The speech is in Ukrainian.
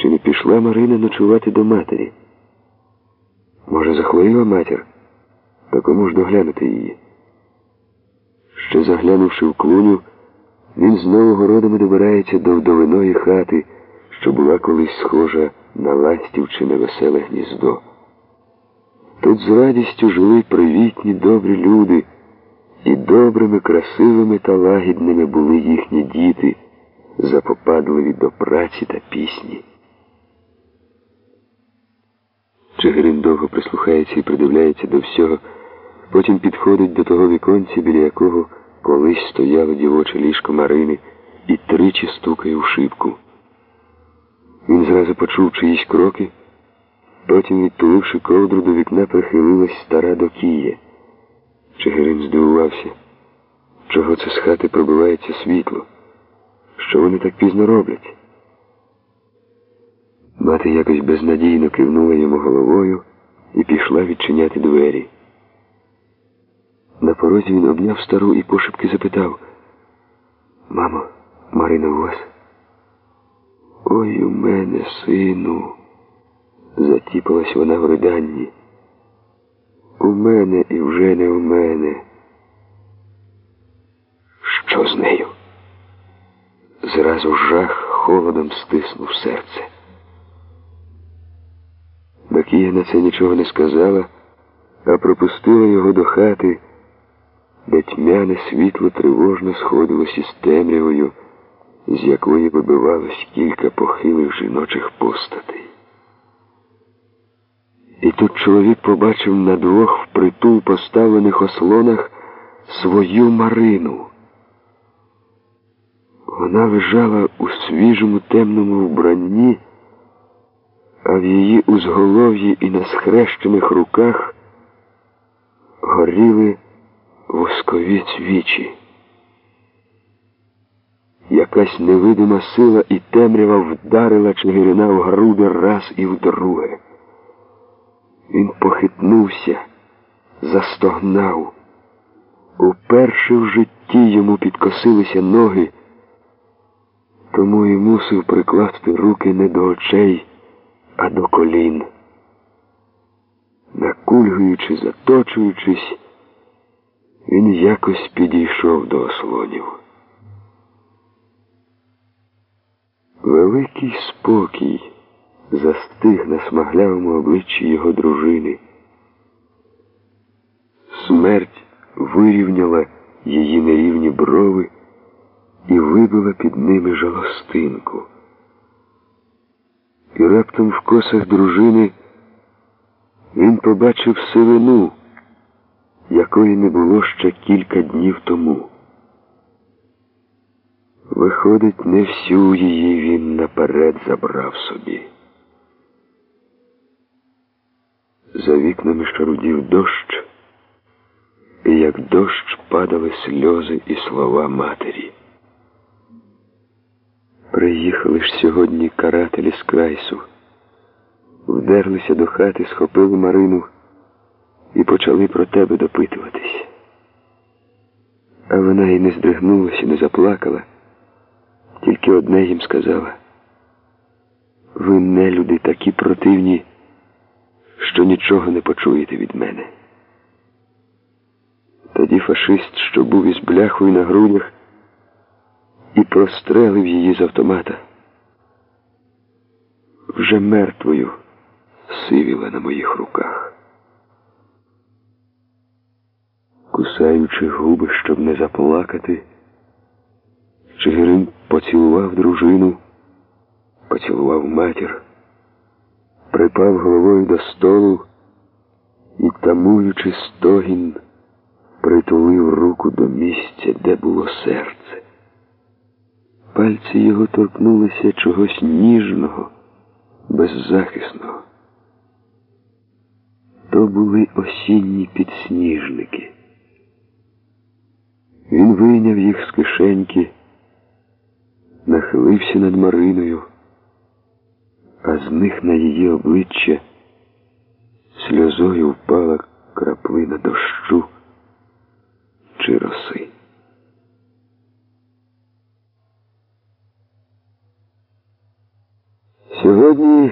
Чи не пішла Марина ночувати до матері? Може, захворіла матір? Та кому ж доглянути її? Ще заглянувши в клуню, він знову городами добирається до вдовиної хати, що була колись схожа на ластівчине веселе гніздо. Тут з радістю жили привітні добрі люди, і добрими, красивими та лагідними були їхні діти, запопадливі до праці та пісні. Чигирин довго прислухається і придивляється до всього, потім підходить до того віконця, біля якого колись стояло дівоче ліжко Марини і тричі стукає у шибку. Він зразу почув чиїсь кроки, потім, відтуливши ковдру до вікна, прихилилась стара докія. Чигирин здивувався, чого це з хати пробивається світло, що вони так пізно роблять. Мати якось безнадійно кивнула йому головою і пішла відчиняти двері. На порозі він обняв стару і пошепки запитав Мамо, Марина у вас? Ой у мене, сину, затіпалась вона в риданні. У мене і вже не у мене. Що з нею? Зразу жах холодом стиснув серце. Бакія на це нічого не сказала, а пропустила його до хати, де тьмяне світло тривожно сходилось із темрявою, з якої вибивалось кілька похилих жіночих постатей. І тут чоловік побачив на двох впритул поставлених ослонах свою Марину. Вона лежала у свіжому темному вбранні а в її узголов'ї і на схрещених руках горіли воскові цвічі. Якась невидима сила і темрява вдарила Чигирина в груди раз і вдруге. Він похитнувся, застогнав. Уперше в житті йому підкосилися ноги, тому і мусив прикласти руки не до очей а до колін. Накульгуючи, заточуючись, він якось підійшов до ослонів. Великий спокій застиг на смаглявому обличчі його дружини. Смерть вирівняла її нерівні брови і вибила під ними жалостинку. І раптом в косах дружини він побачив сивину, якої не було ще кілька днів тому. Виходить, не всю її він наперед забрав собі. За вікнами шарудів дощ, і як дощ падали сльози і слова матері. Приїхали ж сьогодні карателі з крайсу, вдерлися до хати, схопили Марину і почали про тебе допитуватись. А вона і не здригнулася, не заплакала, тільки одне їм сказала. Ви не люди такі противні, що нічого не почуєте від мене. Тоді фашист, що був із бляхою на грудях, і прострелив її з автомата. Вже мертвою сивіла на моїх руках. Кусаючи губи, щоб не заплакати, Чигирин поцілував дружину, поцілував матір, припав головою до столу і, тамуючи стогін, притулив руку до місця, де було серце. Пальці його торкнулися чогось ніжного, беззахисного. То були осінні підсніжники. Він вийняв їх з кишеньки, нахилився над Мариною, а з них на її обличчя сльозою впала краплина дощу чи роси. Сьогодні